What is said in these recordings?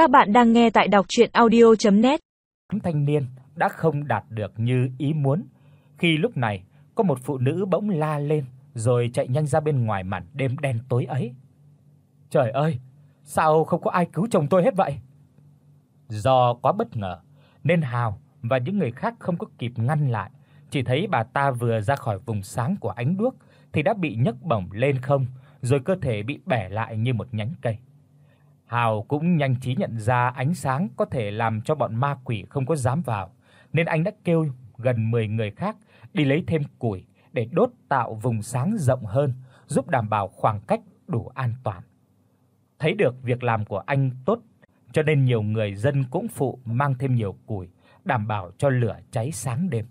Các bạn đang nghe tại đọc audio net Thanh niên đã không đạt được như ý muốn, khi lúc này có một phụ nữ bỗng la lên rồi chạy nhanh ra bên ngoài màn đêm đen tối ấy. Trời ơi, sao không có ai cứu chồng tôi hết vậy? Do quá bất ngờ nên Hào và những người khác không có kịp ngăn lại, chỉ thấy bà ta vừa ra khỏi vùng sáng của ánh đuốc thì đã bị nhấc bổng lên không, rồi cơ thể bị bẻ lại như một nhánh cây. Hào cũng nhanh trí nhận ra ánh sáng có thể làm cho bọn ma quỷ không có dám vào, nên anh đã kêu gần 10 người khác đi lấy thêm củi để đốt tạo vùng sáng rộng hơn, giúp đảm bảo khoảng cách đủ an toàn. Thấy được việc làm của anh tốt, cho nên nhiều người dân cũng phụ mang thêm nhiều củi, đảm bảo cho lửa cháy sáng đêm.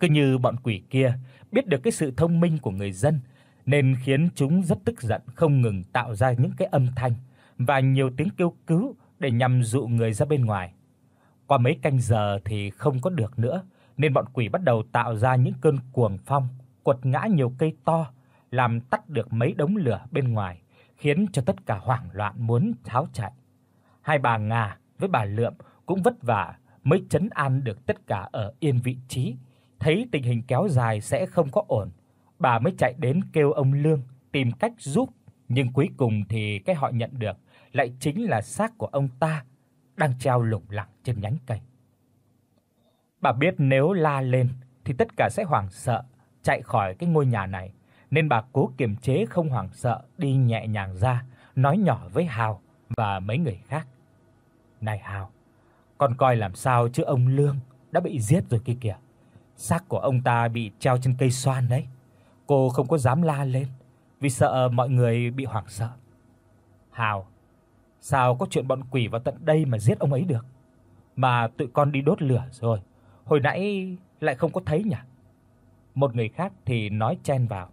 Cứ như bọn quỷ kia biết được cái sự thông minh của người dân nên khiến chúng rất tức giận không ngừng tạo ra những cái âm thanh và nhiều tiếng kêu cứu để nhằm dụ người ra bên ngoài. Qua mấy canh giờ thì không có được nữa, nên bọn quỷ bắt đầu tạo ra những cơn cuồng phong, quật ngã nhiều cây to, làm tắt được mấy đống lửa bên ngoài, khiến cho tất cả hoảng loạn muốn tháo chạy. Hai bà nga với bà Lượm cũng vất vả mới trấn an được tất cả ở yên vị trí, thấy tình hình kéo dài sẽ không có ổn, bà mới chạy đến kêu ông Lương tìm cách giúp, nhưng cuối cùng thì cái họ nhận được lại chính là xác của ông ta đang treo lủng lẳng trên nhánh cây. Bà biết nếu la lên thì tất cả sẽ hoảng sợ chạy khỏi cái ngôi nhà này, nên bà cố kiềm chế không hoảng sợ đi nhẹ nhàng ra, nói nhỏ với Hào và mấy người khác. "Này Hào, con coi làm sao chứ ông Lương đã bị giết rồi kia kìa. Xác của ông ta bị treo trên cây xoan đấy." Cô không có dám la lên vì sợ mọi người bị hoảng sợ. Hào, sao có chuyện bọn quỷ vào tận đây mà giết ông ấy được? Mà tụi con đi đốt lửa rồi, hồi nãy lại không có thấy nhỉ? Một người khác thì nói chen vào.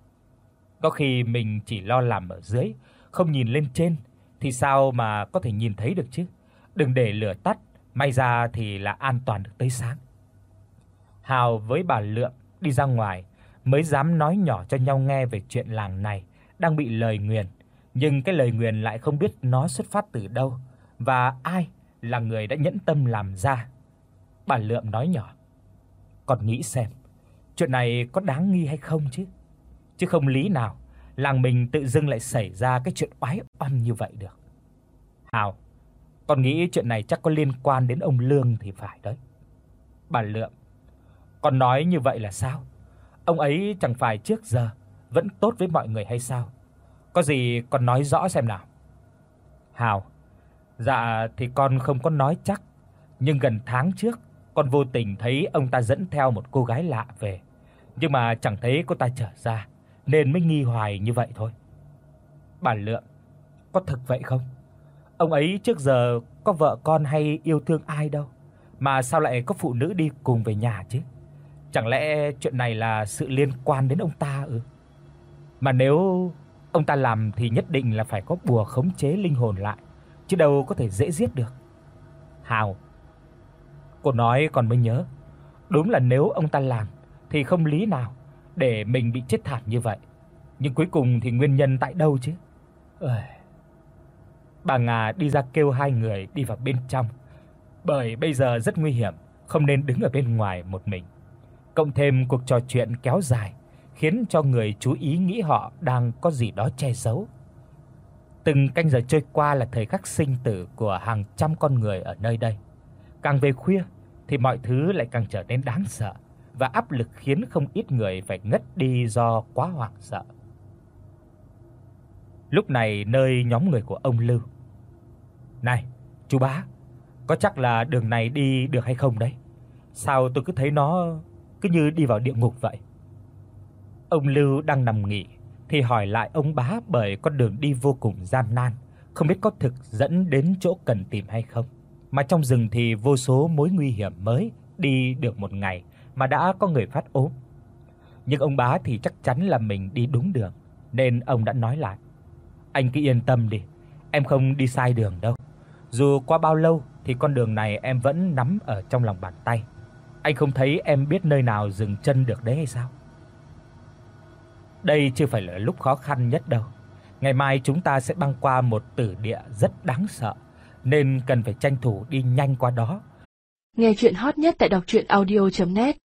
Có khi mình chỉ lo làm ở dưới, không nhìn lên trên thì sao mà có thể nhìn thấy được chứ? Đừng để lửa tắt, may ra thì là an toàn được tới sáng. Hào với bà Lượng đi ra ngoài mới dám nói nhỏ cho nhau nghe về chuyện làng này đang bị lời nguyền, nhưng cái lời nguyền lại không biết nó xuất phát từ đâu và ai là người đã nhẫn tâm làm ra. Bà Lượm nói nhỏ: Còn nghĩ xem, chuyện này có đáng nghi hay không chứ? Chứ không lý nào làng mình tự dưng lại xảy ra cái chuyện oái oăm như vậy được." Hào, con nghĩ chuyện này chắc có liên quan đến ông Lương thì phải đấy. Bà Lượm: "Con nói như vậy là sao?" Ông ấy chẳng phải trước giờ vẫn tốt với mọi người hay sao? Có gì con nói rõ xem nào. Hào. Dạ thì con không có nói chắc, nhưng gần tháng trước con vô tình thấy ông ta dẫn theo một cô gái lạ về, nhưng mà chẳng thấy cô ta trở ra, nên mới nghi hoài như vậy thôi. Bà Lượng, có thật vậy không? Ông ấy trước giờ có vợ con hay yêu thương ai đâu, mà sao lại có phụ nữ đi cùng về nhà chứ? Chẳng lẽ chuyện này là sự liên quan đến ông ta ư? Mà nếu ông ta làm thì nhất định là phải có bùa khống chế linh hồn lại, chứ đâu có thể dễ giết được. Hào. Cô nói còn mới nhớ, đúng là nếu ông ta làm thì không lý nào để mình bị chết thảm như vậy. Nhưng cuối cùng thì nguyên nhân tại đâu chứ? Ơi. Bà Ngà đi ra kêu hai người đi vào bên trong, bởi bây giờ rất nguy hiểm, không nên đứng ở bên ngoài một mình. Cộng thêm cuộc trò chuyện kéo dài, khiến cho người chú ý nghĩ họ đang có gì đó che giấu. Từng canh giờ trôi qua là thời khắc sinh tử của hàng trăm con người ở nơi đây. Càng về khuya thì mọi thứ lại càng trở nên đáng sợ và áp lực khiến không ít người phải ngất đi do quá hoảng sợ. Lúc này nơi nhóm người của ông Lưu. "Này, chú bá, có chắc là đường này đi được hay không đấy? Sao tôi cứ thấy nó cứ như đi vào địa ngục vậy. Ông Lưu đang nằm nghỉ thì hỏi lại ông bá bởi con đường đi vô cùng gian nan, không biết có thực dẫn đến chỗ cần tìm hay không. Mà trong rừng thì vô số mối nguy hiểm mới, đi được một ngày mà đã có người phát ốm. Nhưng ông bá thì chắc chắn là mình đi đúng đường, nên ông đã nói lại: "Anh cứ yên tâm đi, em không đi sai đường đâu. Dù qua bao lâu thì con đường này em vẫn nắm ở trong lòng bàn tay." Anh không thấy em biết nơi nào dừng chân được đấy hay sao? Đây chưa phải là lúc khó khăn nhất đâu. Ngày mai chúng ta sẽ băng qua một tử địa rất đáng sợ, nên cần phải tranh thủ đi nhanh qua đó. Nghe truyện hot nhất tại doctruyenaudio.net